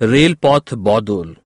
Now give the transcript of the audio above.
রেলপথ বদল